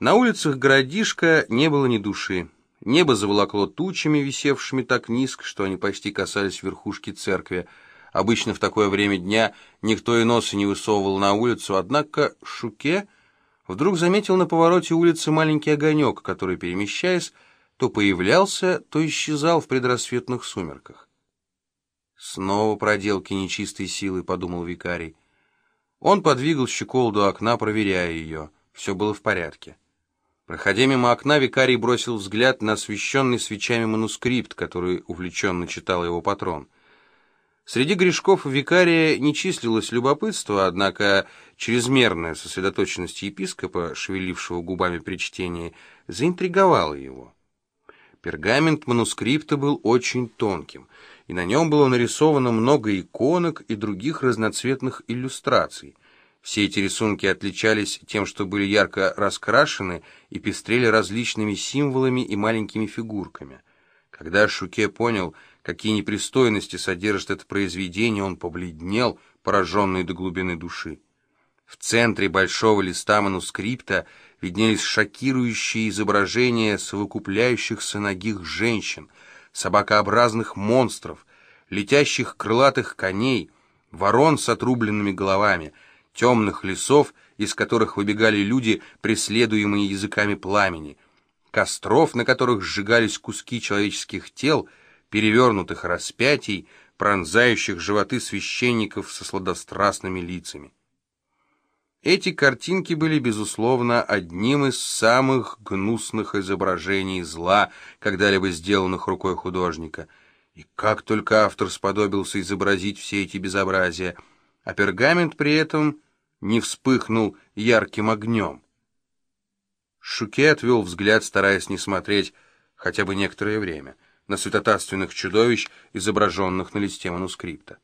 На улицах городишка не было ни души. Небо заволокло тучами, висевшими так низко, что они почти касались верхушки церкви. Обычно в такое время дня никто и носа не высовывал на улицу, однако Шуке вдруг заметил на повороте улицы маленький огонек, который, перемещаясь, то появлялся, то исчезал в предрассветных сумерках. «Снова проделки нечистой силы», — подумал викарий. Он подвигал щеколду окна, проверяя ее. Все было в порядке. Проходя мимо окна, викарий бросил взгляд на освещенный свечами манускрипт, который увлеченно читал его патрон. Среди грешков викария не числилось любопытство, однако чрезмерная сосредоточенность епископа, шевелившего губами при чтении, заинтриговала его. Пергамент манускрипта был очень тонким, и на нем было нарисовано много иконок и других разноцветных иллюстраций. Все эти рисунки отличались тем, что были ярко раскрашены и пестрели различными символами и маленькими фигурками. Когда Шуке понял, какие непристойности содержит это произведение, он побледнел, пораженный до глубины души. В центре большого листа манускрипта виднелись шокирующие изображения совокупляющихся ногих женщин, собакообразных монстров, летящих крылатых коней, ворон с отрубленными головами, темных лесов, из которых выбегали люди, преследуемые языками пламени, костров, на которых сжигались куски человеческих тел — перевернутых распятий, пронзающих животы священников со сладострастными лицами. Эти картинки были, безусловно, одним из самых гнусных изображений зла, когда-либо сделанных рукой художника. И как только автор сподобился изобразить все эти безобразия, а пергамент при этом не вспыхнул ярким огнем. Шуке отвел взгляд, стараясь не смотреть хотя бы некоторое время — на святотатственных чудовищ, изображенных на листе манускрипта.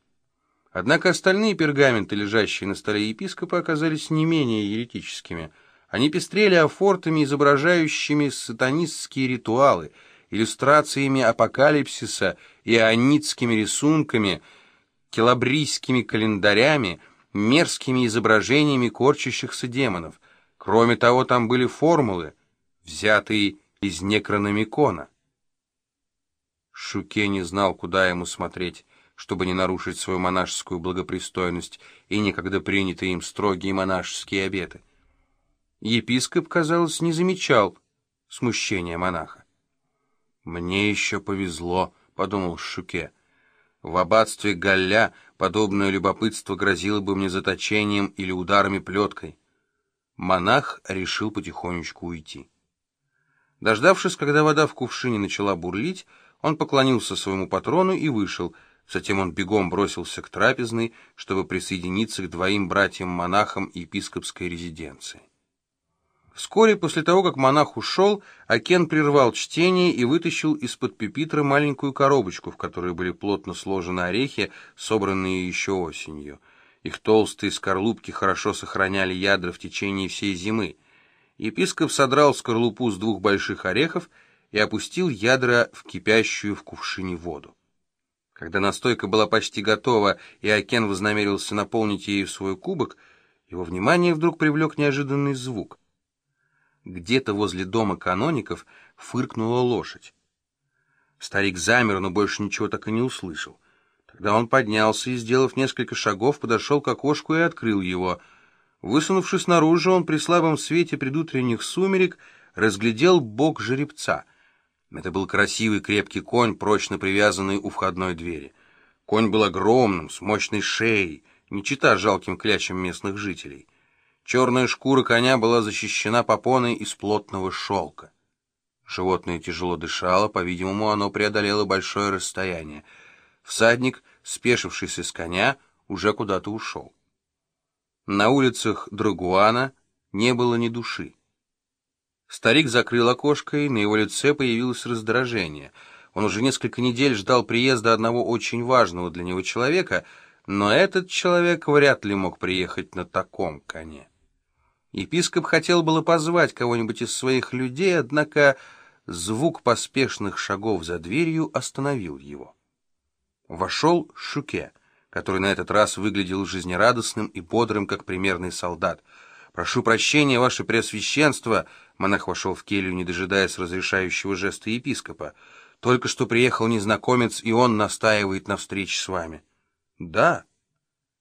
Однако остальные пергаменты, лежащие на столе епископа, оказались не менее еретическими. Они пестрели афортами, изображающими сатанистские ритуалы, иллюстрациями апокалипсиса, ионитскими рисунками, келабрийскими календарями, мерзкими изображениями корчащихся демонов. Кроме того, там были формулы, взятые из некрономикона. Шуке не знал, куда ему смотреть, чтобы не нарушить свою монашескую благопристойность и некогда принятые им строгие монашеские обеты. Епископ, казалось, не замечал смущения монаха. «Мне еще повезло», — подумал Шуке. «В аббатстве Галля подобное любопытство грозило бы мне заточением или ударами плеткой». Монах решил потихонечку уйти. Дождавшись, когда вода в кувшине начала бурлить, он поклонился своему патрону и вышел. Затем он бегом бросился к трапезной, чтобы присоединиться к двоим братьям-монахам епископской резиденции. Вскоре после того, как монах ушел, Акен прервал чтение и вытащил из-под пепитра маленькую коробочку, в которой были плотно сложены орехи, собранные еще осенью. Их толстые скорлупки хорошо сохраняли ядра в течение всей зимы. Епископ содрал скорлупу с двух больших орехов и опустил ядра в кипящую в кувшине воду. Когда настойка была почти готова, и Акен вознамерился наполнить ею свой кубок, его внимание вдруг привлек неожиданный звук. Где-то возле дома каноников фыркнула лошадь. Старик замер, но больше ничего так и не услышал. Тогда он поднялся и, сделав несколько шагов, подошел к окошку и открыл его. Высунувшись наружу, он при слабом свете предутренних сумерек разглядел бок жеребца — это был красивый крепкий конь, прочно привязанный у входной двери. Конь был огромным, с мощной шеей, не чита жалким клячам местных жителей. Черная шкура коня была защищена попоной из плотного шелка. Животное тяжело дышало, по-видимому, оно преодолело большое расстояние. Всадник, спешившийся с коня, уже куда-то ушел. На улицах Драгуана не было ни души. Старик закрыл окошко, и на его лице появилось раздражение. Он уже несколько недель ждал приезда одного очень важного для него человека, но этот человек вряд ли мог приехать на таком коне. Епископ хотел было позвать кого-нибудь из своих людей, однако звук поспешных шагов за дверью остановил его. Вошел Шуке, который на этот раз выглядел жизнерадостным и бодрым, как примерный солдат. «Прошу прощения, ваше преосвященство!» Монах вошел в келью, не дожидаясь разрешающего жеста епископа. «Только что приехал незнакомец, и он настаивает на встрече с вами». «Да»,